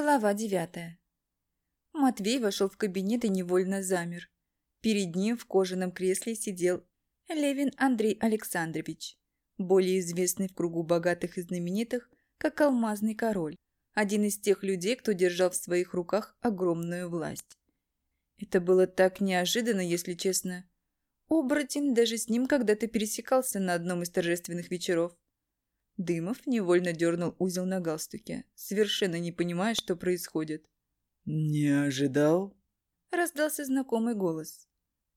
Глава девятая. Матвей вошел в кабинет и невольно замер. Перед ним в кожаном кресле сидел Левин Андрей Александрович, более известный в кругу богатых и знаменитых, как Алмазный Король, один из тех людей, кто держал в своих руках огромную власть. Это было так неожиданно, если честно. Оборотень даже с ним когда-то пересекался на одном из торжественных вечеров. Дымов невольно дернул узел на галстуке, совершенно не понимая, что происходит. «Не ожидал?» Раздался знакомый голос.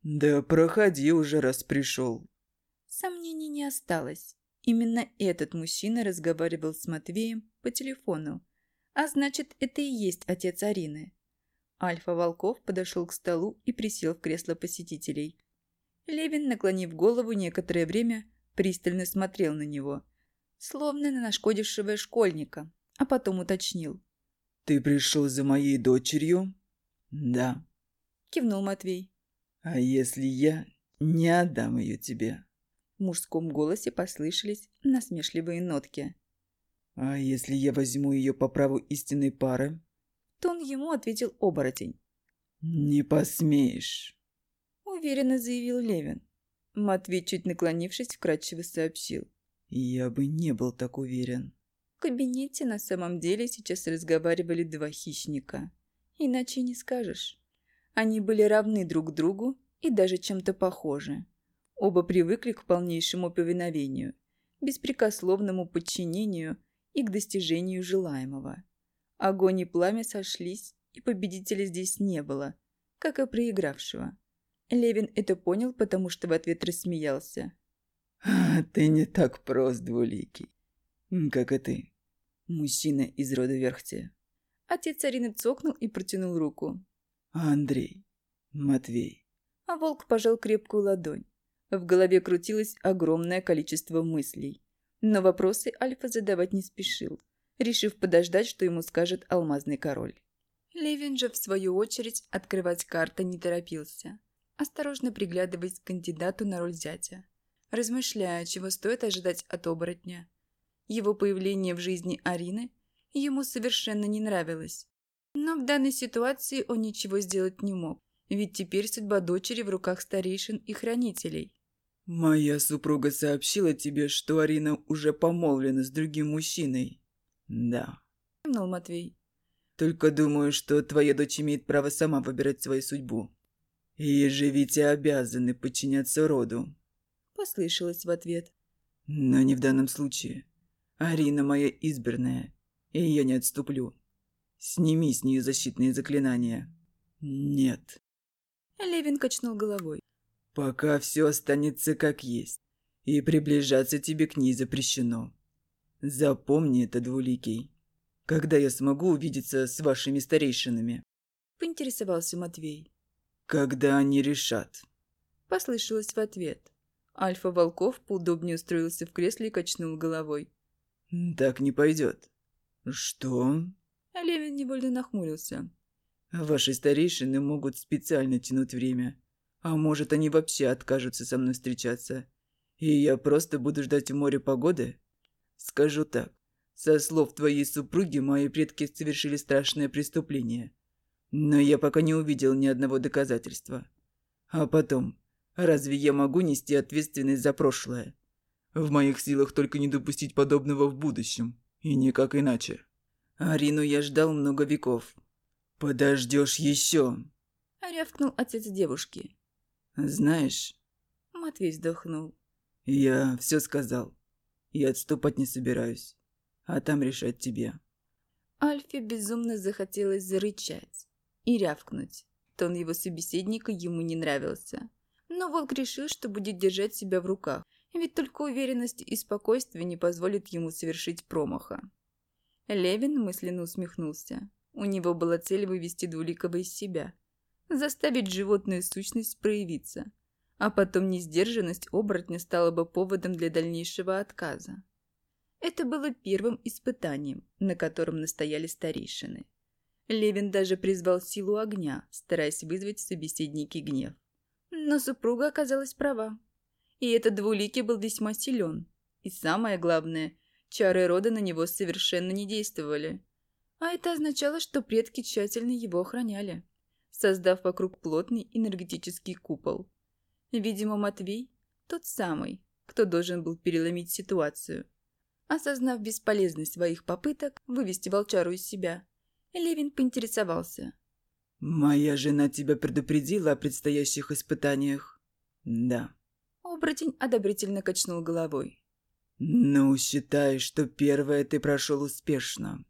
«Да проходи уже, раз пришел». Сомнений не осталось. Именно этот мужчина разговаривал с Матвеем по телефону. А значит, это и есть отец Арины. Альфа Волков подошел к столу и присел в кресло посетителей. Левин, наклонив голову некоторое время, пристально смотрел на него, словно на нашкодившего школьника, а потом уточнил. «Ты пришел за моей дочерью?» «Да», – кивнул Матвей. «А если я не отдам ее тебе?» В мужском голосе послышались насмешливые нотки. «А если я возьму ее по праву истинной пары?» Тон ему ответил оборотень. «Не посмеешь», — уверенно заявил Левин. Матвей, чуть наклонившись, вкратчиво сообщил. «Я бы не был так уверен». В кабинете на самом деле сейчас разговаривали два хищника. Иначе не скажешь. Они были равны друг другу и даже чем-то похожи. Оба привыкли к полнейшему повиновению, беспрекословному подчинению и к достижению желаемого. Огонь и пламя сошлись, и победителя здесь не было, как и проигравшего. Левин это понял, потому что в ответ рассмеялся. «Ты не так прост, двуликий, как и ты, мужчина из рода Верхте». Отец Арины цокнул и протянул руку. Андрей, Матвей. А волк пожал крепкую ладонь. В голове крутилось огромное количество мыслей. Но вопросы Альфа задавать не спешил, решив подождать, что ему скажет алмазный король. Левин же, в свою очередь, открывать карты не торопился, осторожно приглядываясь к кандидату на роль зятя, размышляя, чего стоит ожидать от оборотня. Его появление в жизни Арины ему совершенно не нравилось. Но в данной ситуации он ничего сделать не мог, ведь теперь судьба дочери в руках старейшин и хранителей. «Моя супруга сообщила тебе, что Арина уже помолвлена с другим мужчиной?» «Да», – кивнул Матвей. «Только думаю, что твоя дочь имеет право сама выбирать свою судьбу. И и обязаны подчиняться роду», – послышалось в ответ. «Но не в данном случае. Арина моя избранная, и я не отступлю. Сними с нее защитные заклинания. Нет. Левин качнул головой. Пока все останется как есть. И приближаться тебе к ней запрещено. Запомни это, двуликий. Когда я смогу увидеться с вашими старейшинами? Поинтересовался Матвей. Когда они решат. Послышалось в ответ. Альфа Волков поудобнее устроился в кресле и качнул головой. «Так не пойдет». «Что?» Левин невольно нахмурился. «Ваши старейшины могут специально тянуть время. А может, они вообще откажутся со мной встречаться. И я просто буду ждать в море погоды? Скажу так. Со слов твоей супруги, мои предки совершили страшное преступление. Но я пока не увидел ни одного доказательства. А потом, разве я могу нести ответственность за прошлое? В моих силах только не допустить подобного в будущем. И никак иначе. Арину я ждал много веков. Подождешь еще. Рявкнул отец девушки. Знаешь... Матвей вздохнул. Я все сказал. И отступать не собираюсь. А там решать тебе. Альфе безумно захотелось зарычать и рявкнуть. Тон его собеседника ему не нравился. Но волк решил, что будет держать себя в руках, ведь только уверенность и спокойствие не позволят ему совершить промаха. Левин мысленно усмехнулся. У него была цель вывести Двуликова из себя, заставить животную сущность проявиться, а потом несдержанность оборотня стала бы поводом для дальнейшего отказа. Это было первым испытанием, на котором настояли старейшины. Левин даже призвал силу огня, стараясь вызвать в собеседнике гнев. Но супруга оказалась права. И этот двуликий был весьма силен. И самое главное, Чары рода на него совершенно не действовали. А это означало, что предки тщательно его охраняли, создав вокруг плотный энергетический купол. Видимо, Матвей – тот самый, кто должен был переломить ситуацию. Осознав бесполезность своих попыток вывести волчару из себя, Левин поинтересовался. «Моя жена тебя предупредила о предстоящих испытаниях?» «Да». Оборотень одобрительно качнул головой. «Ну, считай, что первое ты прошел успешно».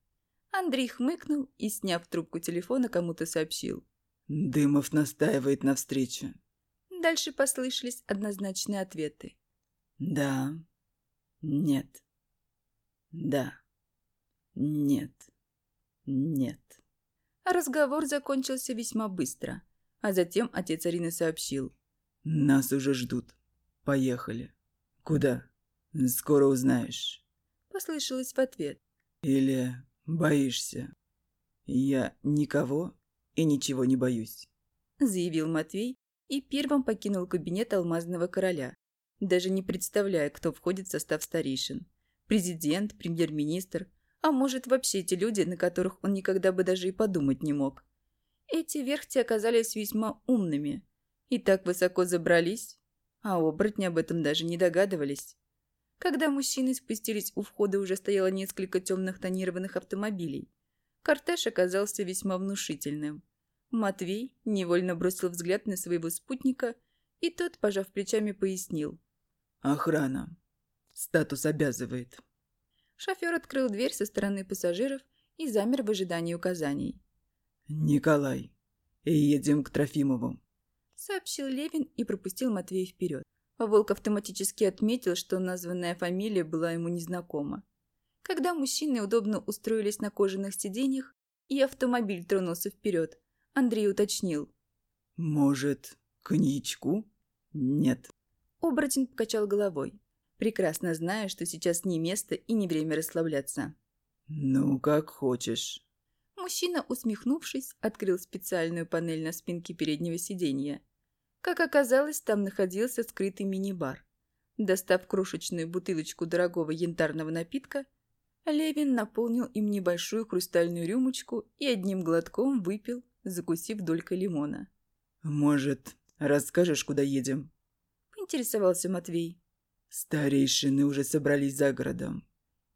Андрей хмыкнул и, сняв трубку телефона, кому-то сообщил. «Дымов настаивает на встрече». Дальше послышались однозначные ответы. «Да», «нет», «да», «нет», «нет». Разговор закончился весьма быстро, а затем отец Арины сообщил. «Нас уже ждут. Поехали». «Куда?» «Скоро узнаешь». Послышалось в ответ. «Или боишься?» «Я никого и ничего не боюсь», заявил Матвей и первым покинул кабинет Алмазного Короля, даже не представляя, кто входит в состав старейшин. Президент, премьер-министр, а может вообще эти люди, на которых он никогда бы даже и подумать не мог. Эти верхти оказались весьма умными и так высоко забрались, а оборотни об этом даже не догадывались. Когда мужчины спустились у входа, уже стояло несколько темных тонированных автомобилей. Кортеж оказался весьма внушительным. Матвей невольно бросил взгляд на своего спутника, и тот, пожав плечами, пояснил. «Охрана. Статус обязывает». Шофер открыл дверь со стороны пассажиров и замер в ожидании указаний. «Николай, едем к Трофимову», — сообщил Левин и пропустил Матвея вперед. Волк автоматически отметил, что названная фамилия была ему незнакома. Когда мужчины удобно устроились на кожаных сиденьях, и автомобиль тронулся вперед, Андрей уточнил. «Может, коньячку?» «Нет». Оборотень покачал головой, прекрасно зная, что сейчас не место и не время расслабляться. «Ну, как хочешь». Мужчина, усмехнувшись, открыл специальную панель на спинке переднего сиденья как оказалось, там находился скрытый мини-бар. Достав крошечную бутылочку дорогого янтарного напитка, Левин наполнил им небольшую хрустальную рюмочку и одним глотком выпил, закусив долькой лимона. «Может, расскажешь, куда едем?» – поинтересовался Матвей. «Старейшины уже собрались за городом,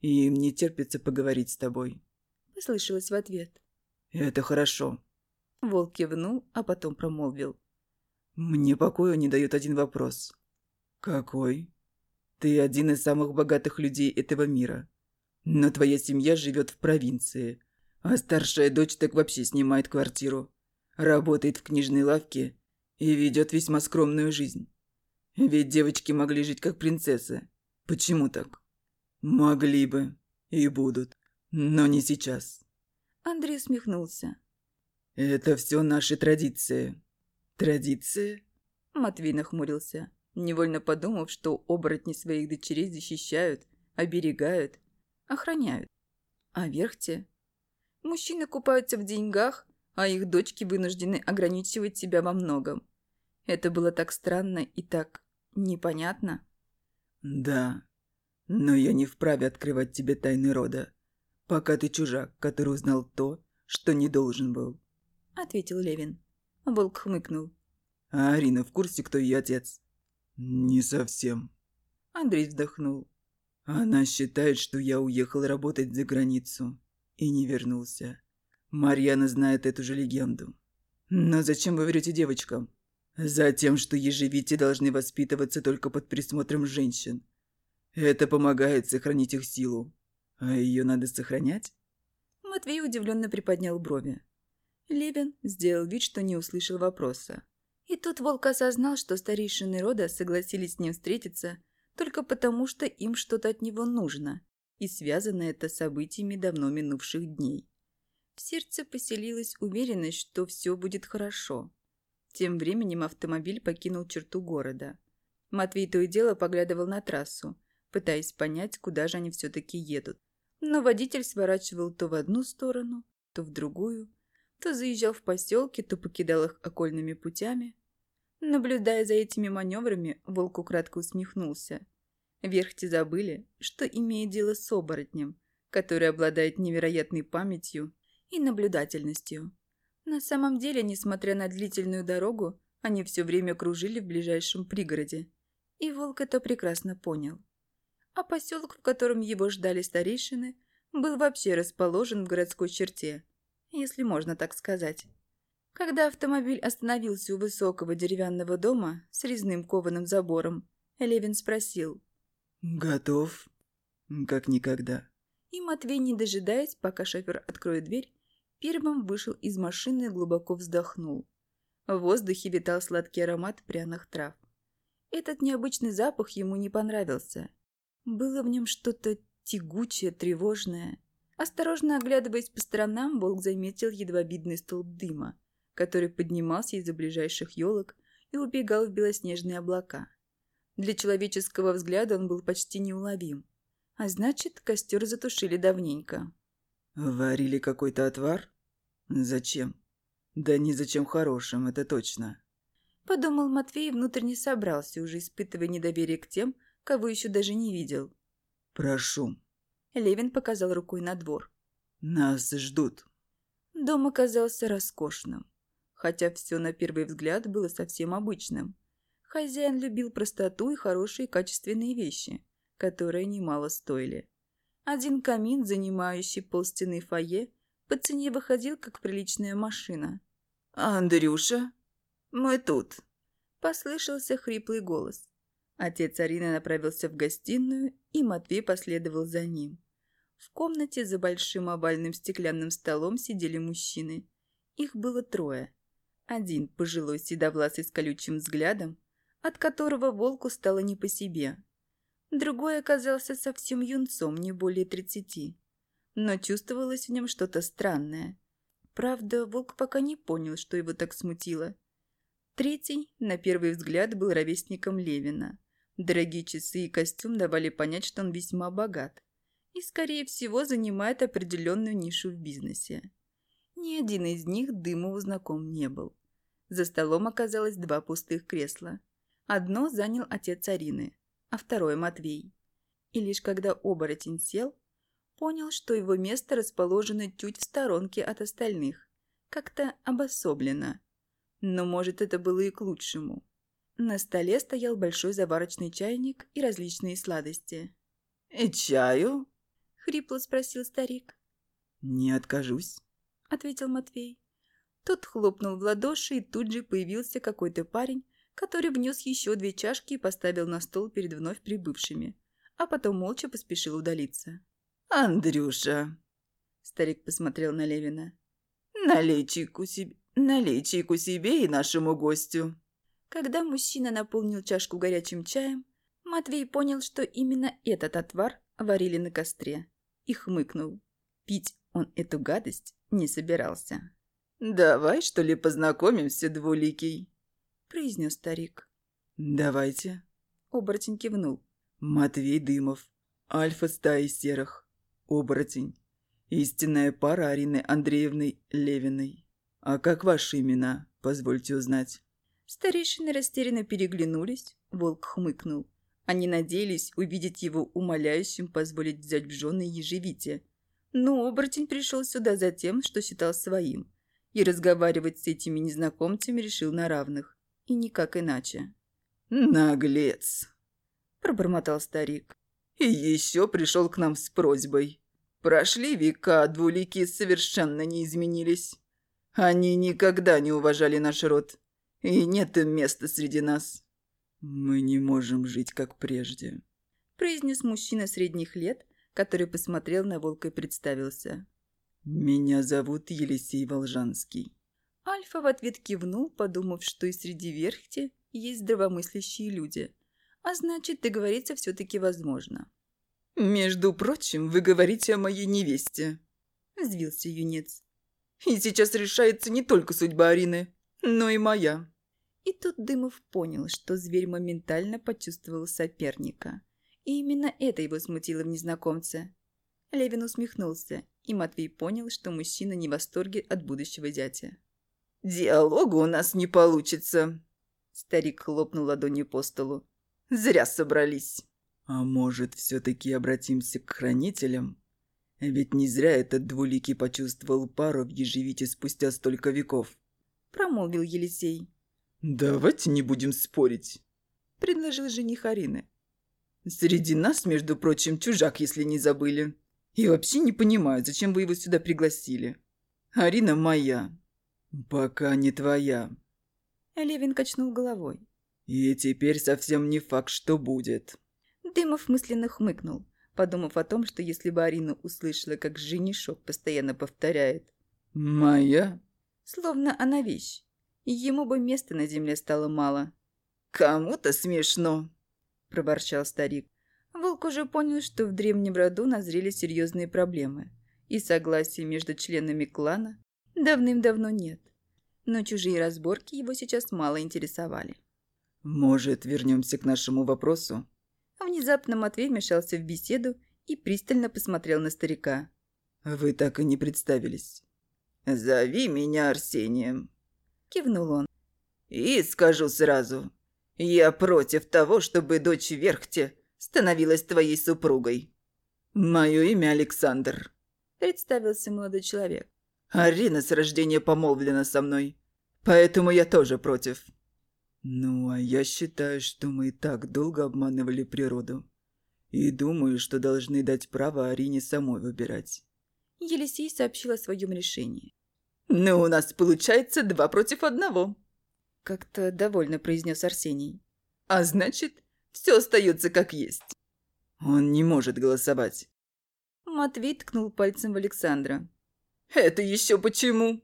и им не терпится поговорить с тобой», – послышалось в ответ. «Это хорошо». Волк кивнул, а потом промолвил. Мне покоя не дает один вопрос. Какой? Ты один из самых богатых людей этого мира. Но твоя семья живет в провинции, а старшая дочь так вообще снимает квартиру, работает в книжной лавке и ведет весьма скромную жизнь. Ведь девочки могли жить как принцессы. Почему так? Могли бы и будут, но не сейчас. Андрей усмехнулся. Это все наши традиции. «Традиции?» Матвей нахмурился, невольно подумав, что оборотни своих дочерей защищают, оберегают, охраняют. А верхте? Мужчины купаются в деньгах, а их дочки вынуждены ограничивать себя во многом. Это было так странно и так непонятно. «Да, но я не вправе открывать тебе тайны рода, пока ты чужак, который узнал то, что не должен был», — ответил Левин. Волк хмыкнул. «А Арина в курсе, кто ее отец?» «Не совсем». Андрей вздохнул. «Она считает, что я уехал работать за границу и не вернулся. Марьяна знает эту же легенду. Но зачем вы врете девочкам? Затем, что ежевити должны воспитываться только под присмотром женщин. Это помогает сохранить их силу. А ее надо сохранять?» Матвей удивленно приподнял брови. Левин сделал вид, что не услышал вопроса. И тут волк осознал, что старейшины рода согласились с ним встретиться только потому, что им что-то от него нужно, и связано это с событиями давно минувших дней. В сердце поселилась уверенность, что все будет хорошо. Тем временем автомобиль покинул черту города. Матвей то и дело поглядывал на трассу, пытаясь понять, куда же они все-таки едут. Но водитель сворачивал то в одну сторону, то в другую, то заезжал в поселки, то покидал их окольными путями. Наблюдая за этими маневрами, волк украдко усмехнулся. Верхти забыли, что имеет дело с оборотнем, который обладает невероятной памятью и наблюдательностью. На самом деле, несмотря на длительную дорогу, они все время кружили в ближайшем пригороде. И Волк это прекрасно понял. А поселок, в котором его ждали старейшины, был вообще расположен в городской черте, если можно так сказать. Когда автомобиль остановился у высокого деревянного дома с резным кованым забором, Левин спросил. «Готов? Как никогда». И Матвей, не дожидаясь, пока шофер откроет дверь, первым вышел из машины и глубоко вздохнул. В воздухе витал сладкий аромат пряных трав. Этот необычный запах ему не понравился. Было в нем что-то тягучее, тревожное. Осторожно оглядываясь по сторонам, Волк заметил едва видный столб дыма, который поднимался из-за ближайших елок и убегал в белоснежные облака. Для человеческого взгляда он был почти неуловим. А значит, костер затушили давненько. «Варили какой-то отвар? Зачем?» «Да ни зачем хорошим, это точно». Подумал Матвей и внутренне собрался, уже испытывая недоверие к тем, кого еще даже не видел. «Прошу». Левин показал рукой на двор. «Нас ждут». Дом оказался роскошным, хотя все на первый взгляд было совсем обычным. Хозяин любил простоту и хорошие качественные вещи, которые немало стоили. Один камин, занимающий полстены фойе, по цене выходил как приличная машина. «Андрюша, мы тут!» Послышался хриплый голос. Отец Арины направился в гостиную, и Матвей последовал за ним. В комнате за большим овальным стеклянным столом сидели мужчины. Их было трое. Один пожилой седовласый с колючим взглядом, от которого волку стало не по себе. Другой оказался совсем юнцом, не более тридцати. Но чувствовалось в нем что-то странное. Правда, волк пока не понял, что его так смутило. Третий, на первый взгляд, был ровесником Левина. Дорогие часы и костюм давали понять, что он весьма богат и, скорее всего, занимает определенную нишу в бизнесе. Ни один из них Дымову знаком не был. За столом оказалось два пустых кресла – Одно занял отец Арины, а второе Матвей. И лишь когда оборотень сел, понял, что его место расположено чуть в сторонке от остальных, как-то обособленно. Но, может, это было и к лучшему. На столе стоял большой заварочный чайник и различные сладости. «И чаю?» — хрипло спросил старик. «Не откажусь», — ответил Матвей. Тот хлопнул в ладоши, и тут же появился какой-то парень который внес еще две чашки и поставил на стол перед вновь прибывшими, а потом молча поспешил удалиться. «Андрюша!» Старик посмотрел на Левина. «Налей чайку себе, налей себе и нашему гостю». Когда мужчина наполнил чашку горячим чаем, Матвей понял, что именно этот отвар варили на костре, и хмыкнул. Пить он эту гадость не собирался. «Давай, что ли, познакомимся, двуликий?» – произнес старик. «Давайте». Оборотень кивнул. «Матвей Дымов, альфа стаи серых, оборотень, истинная пара Арины Андреевны Левиной. А как ваши имена, позвольте узнать?» Старейшины растерянно переглянулись, волк хмыкнул. Они надеялись увидеть его умоляющим позволить взять в жены ежевите. Но оборотень пришел сюда за тем, что считал своим, и разговаривать с этими незнакомцами решил на равных и никак иначе. «Наглец!» – пробормотал старик. «И еще пришел к нам с просьбой. Прошли века, двуликие совершенно не изменились. Они никогда не уважали наш род, и нет им места среди нас». «Мы не можем жить, как прежде», – произнес мужчина средних лет, который посмотрел на волка и представился. «Меня зовут Елисей Волжанский». Альфа в ответ кивнул, подумав, что и среди верхти есть здравомыслящие люди. А значит, договориться все-таки возможно. «Между прочим, вы говорите о моей невесте», – взвился юнец. «И сейчас решается не только судьба Арины, но и моя». И тут Дымов понял, что зверь моментально почувствовал соперника. И именно это его смутило в незнакомце. Левин усмехнулся, и Матвей понял, что мужчина не в восторге от будущего зятя. «Диалога у нас не получится», — старик хлопнул ладонью по столу. «Зря собрались». «А может, все-таки обратимся к хранителям? Ведь не зря этот двуликий почувствовал пару в ежевите спустя столько веков. Промолвил Елисей. «Давайте не будем спорить», — предложил жених Арины. «Среди нас, между прочим, чужак, если не забыли. И вообще не понимаю, зачем вы его сюда пригласили. Арина моя. Пока не твоя». Левин качнул головой. «И теперь совсем не факт, что будет». Дымов мысленно хмыкнул, подумав о том, что если бы Арина услышала, как женишок постоянно повторяет «Моя?» Словно она вещь, ему бы места на земле стало мало. «Кому-то смешно», – проворчал старик. Волк уже понял, что в древнем роду назрели серьезные проблемы, и согласия между членами клана давным-давно нет. Но чужие разборки его сейчас мало интересовали. «Может, вернемся к нашему вопросу?» Внезапно Матвей вмешался в беседу и пристально посмотрел на старика. «Вы так и не представились». «Зови меня Арсением», – кивнул он. «И скажу сразу, я против того, чтобы дочь Верхте становилась твоей супругой». «Мое имя Александр», – представился молодой человек. «Арина с рождения помолвлена со мной, поэтому я тоже против». «Ну, а я считаю, что мы и так долго обманывали природу. И думаю, что должны дать право Арине самой выбирать». Елисей сообщил о своем решении. «Ну, у нас получается два против одного», — как-то довольно произнес Арсений. «А значит, все остается как есть». «Он не может голосовать». Матвей ткнул пальцем в Александра. «Это еще почему?»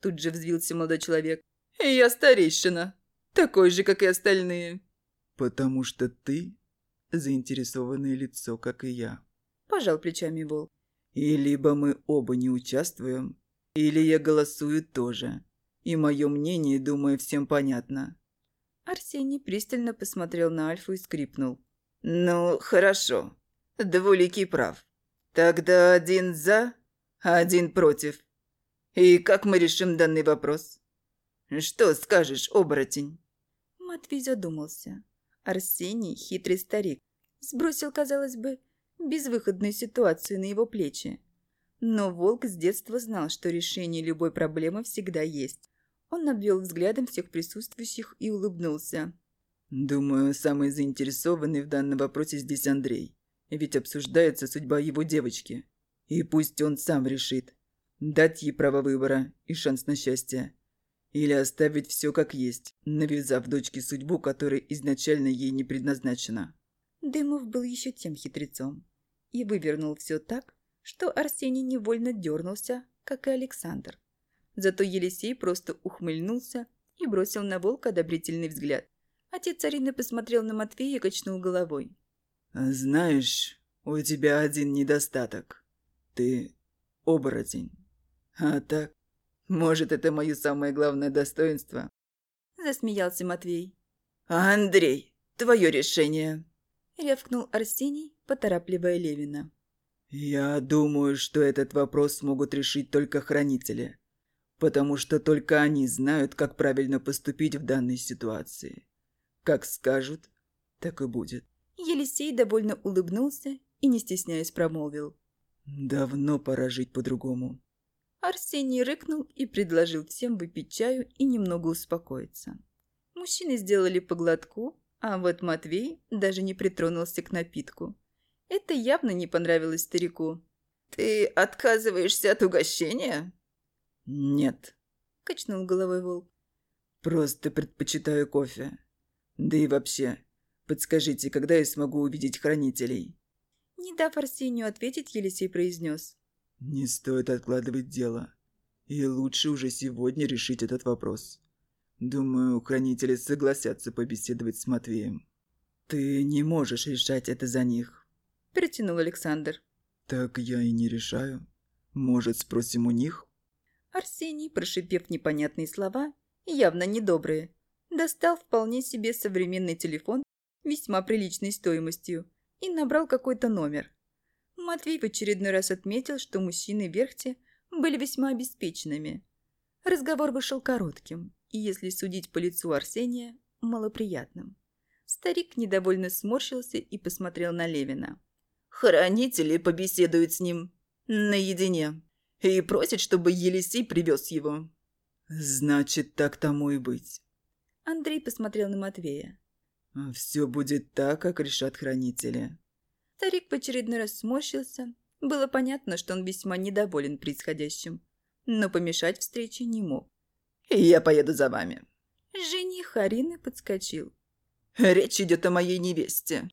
Тут же взвился молодой человек. «Я старейшина, такой же, как и остальные». «Потому что ты заинтересованное лицо, как и я», – пожал плечами Волк. «И либо мы оба не участвуем, или я голосую тоже. И мое мнение, думаю, всем понятно». Арсений пристально посмотрел на Альфу и скрипнул. «Ну, хорошо. Двуликий прав. Тогда один за, один против. И как мы решим данный вопрос? Что скажешь, оборотень?» Матвей задумался. Арсений, хитрый старик, сбросил, казалось бы, безвыходную ситуацию на его плечи. Но волк с детства знал, что решение любой проблемы всегда есть. Он обвел взглядом всех присутствующих и улыбнулся. «Думаю, самый заинтересованный в данном вопросе здесь Андрей. Ведь обсуждается судьба его девочки. И пусть он сам решит, дать ей право выбора и шанс на счастье. Или оставить все как есть, навязав дочке судьбу, которая изначально ей не предназначена». Дымов был еще тем хитрецом и вывернул все так, что Арсений невольно дернулся, как и Александр. Зато Елисей просто ухмыльнулся и бросил на волка одобрительный взгляд. Отец Арины посмотрел на Матвея и качнул головой. «Знаешь, у тебя один недостаток. Ты оборотень. А так, может, это мое самое главное достоинство?» Засмеялся Матвей. «Андрей, твое решение!» Рявкнул Арсений, поторапливая Левина. «Я думаю, что этот вопрос могут решить только хранители, потому что только они знают, как правильно поступить в данной ситуации. Как скажут, так и будет». Елисей довольно улыбнулся и, не стесняясь, промолвил. «Давно пора жить по-другому». Арсений рыкнул и предложил всем выпить чаю и немного успокоиться. Мужчины сделали по глотку, а вот Матвей даже не притронулся к напитку. Это явно не понравилось старику. «Ты отказываешься от угощения?» «Нет», – качнул головой волк. «Просто предпочитаю кофе. Да и вообще, подскажите, когда я смогу увидеть хранителей?» Не дав Арсению ответить, Елисей произнес. «Не стоит откладывать дело. И лучше уже сегодня решить этот вопрос. Думаю, хранители согласятся побеседовать с Матвеем. Ты не можешь решать это за них протянул Александр. «Так я и не решаю. Может, спросим у них?» Арсений, прошипев непонятные слова, явно недобрые, достал вполне себе современный телефон весьма приличной стоимостью и набрал какой-то номер. Матвей в очередной раз отметил, что мужчины Верхте были весьма обеспеченными. Разговор вышел коротким и, если судить по лицу Арсения, малоприятным. Старик недовольно сморщился и посмотрел на Левина. Хранители побеседуют с ним. Наедине. И просит, чтобы Елисей привез его. Значит, так тому и быть. Андрей посмотрел на Матвея. Все будет так, как решат хранители. Старик в очередной раз сморщился. Было понятно, что он весьма недоволен происходящим, но помешать встрече не мог. «Я поеду за вами». Жених Арины подскочил. «Речь идет о моей невесте.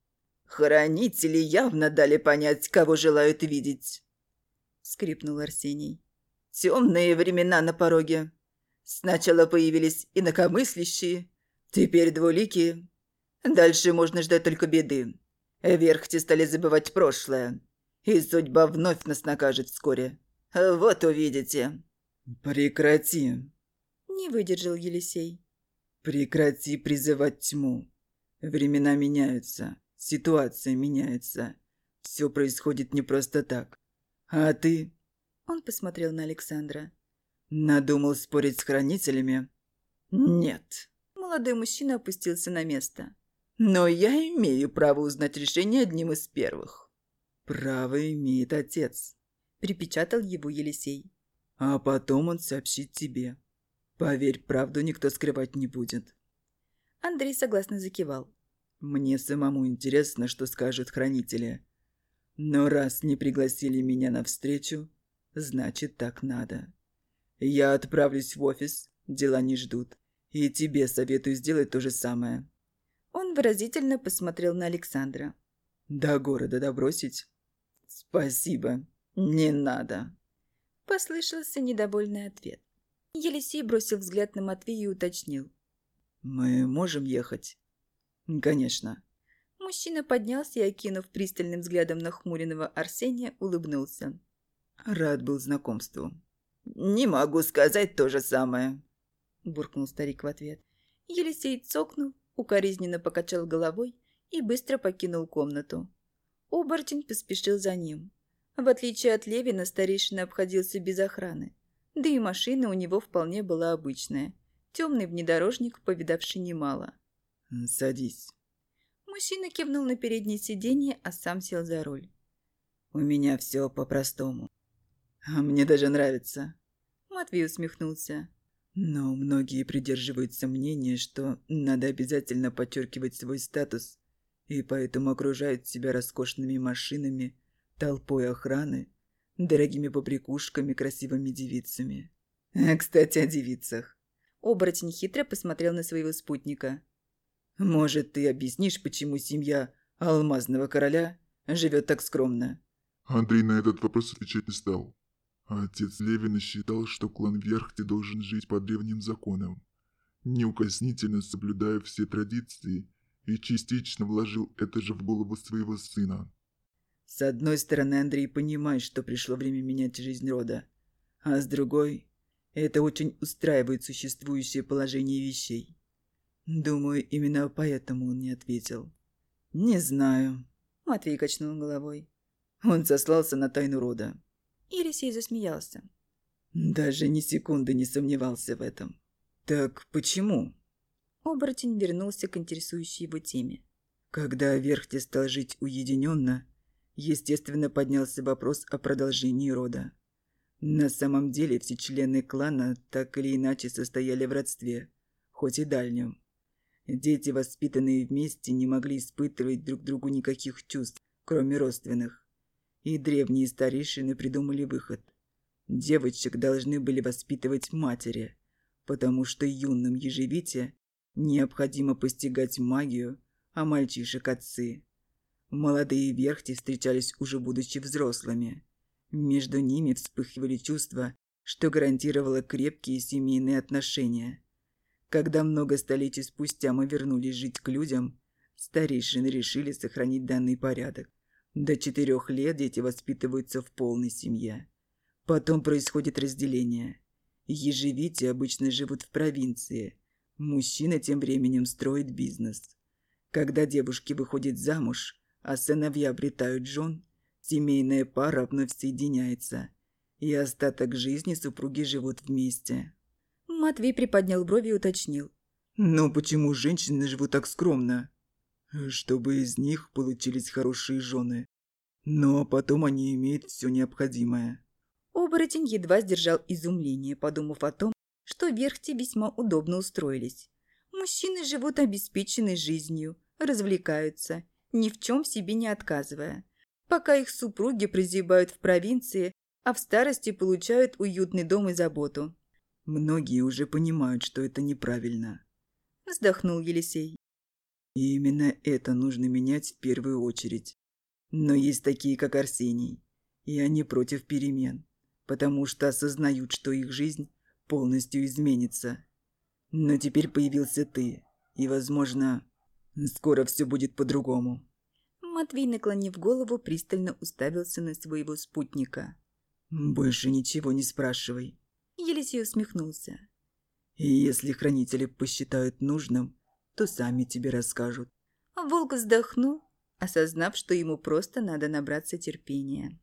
Хранители явно дали понять, кого желают видеть», — скрипнул Арсений. «Темные времена на пороге. Сначала появились инакомыслящие, теперь двуликие. Дальше можно ждать только беды. Верхти стали забывать прошлое, и судьба вновь нас накажет вскоре. Вот увидите». «Прекрати!» Не выдержал Елисей. «Прекрати призывать тьму. Времена меняются, ситуация меняется. Все происходит не просто так. А ты...» Он посмотрел на Александра. «Надумал спорить с хранителями?» «Нет». Молодой мужчина опустился на место. «Но я имею право узнать решение одним из первых». «Право имеет отец», — припечатал его Елисей. «А потом он сообщит тебе. Поверь, правду никто скрывать не будет». Андрей согласно закивал. «Мне самому интересно, что скажут хранители. Но раз не пригласили меня на встречу, значит, так надо. Я отправлюсь в офис, дела не ждут. И тебе советую сделать то же самое». Выразительно посмотрел на Александра. «До города добросить?» «Спасибо, не надо», — послышался недовольный ответ. Елисей бросил взгляд на Матвея и уточнил. «Мы можем ехать?» «Конечно». Мужчина поднялся и, окинув пристальным взглядом нахмуренного Арсения, улыбнулся. «Рад был знакомству». «Не могу сказать то же самое», – буркнул старик в ответ. Елисей цокнул, укоризненно покачал головой и быстро покинул комнату. Оборотень поспешил за ним. В отличие от Левина, старейшина обходился без охраны. Да и машина у него вполне была обычная. Темный внедорожник, повидавший немало. «Садись». Мужчина кивнул на переднее сиденье, а сам сел за руль. «У меня все по-простому. А мне даже нравится». Матвей усмехнулся. Но многие придерживаются мнения, что надо обязательно подчеркивать свой статус, и поэтому окружают себя роскошными машинами, толпой охраны, дорогими побрякушками, красивыми девицами. А, кстати, о девицах. Оборотень хитро посмотрел на своего спутника. «Может, ты объяснишь, почему семья Алмазного Короля живет так скромно?» Андрей на этот вопрос отвечать не стал. Отец Левина считал, что клан Верхти должен жить по древним законам, неукоснительно соблюдая все традиции, и частично вложил это же в голову своего сына. С одной стороны, Андрей понимает, что пришло время менять жизнь рода, а с другой, это очень устраивает существующее положение вещей. Думаю, именно поэтому он не ответил. «Не знаю», — Матвей качнул головой. Он сослался на тайну рода. Елисей засмеялся. Даже ни секунды не сомневался в этом. Так почему? Оборотень вернулся к интересующей его теме. Когда Верхте стал жить уединенно, естественно, поднялся вопрос о продолжении рода. На самом деле все члены клана так или иначе состояли в родстве, хоть и дальнем. Дети, воспитанные вместе, не могли испытывать друг другу никаких чувств, кроме родственных и древние старейшины придумали выход. Девочек должны были воспитывать матери, потому что юным ежевите необходимо постигать магию, а мальчишек – отцы. Молодые верхти встречались уже будучи взрослыми. Между ними вспыхивали чувства, что гарантировало крепкие семейные отношения. Когда много столетий спустя мы вернулись жить к людям, старейшины решили сохранить данный порядок. До четырех лет дети воспитываются в полной семье. Потом происходит разделение. Ежевити обычно живут в провинции. Мужчина тем временем строит бизнес. Когда девушки выходят замуж, а сыновья обретают жен, семейная пара вновь соединяется. И остаток жизни супруги живут вместе. Матвей приподнял брови и уточнил. «Но почему женщины живут так скромно?» Чтобы из них получились хорошие жены. А потом они имеют все необходимое. Оборотень едва сдержал изумление, подумав о том, что верхти весьма удобно устроились. Мужчины живут обеспеченной жизнью, развлекаются, ни в чем себе не отказывая. Пока их супруги прозябают в провинции, а в старости получают уютный дом и заботу. Многие уже понимают, что это неправильно. Вздохнул Елисей. И именно это нужно менять в первую очередь. Но есть такие, как Арсений, и они против перемен, потому что осознают, что их жизнь полностью изменится. Но теперь появился ты, и, возможно, скоро все будет по-другому. Матвей, наклонив голову, пристально уставился на своего спутника. «Больше ничего не спрашивай». Елисей усмехнулся. «И если хранители посчитают нужным, то сами тебе расскажут». А волк вздохнул, осознав, что ему просто надо набраться терпения.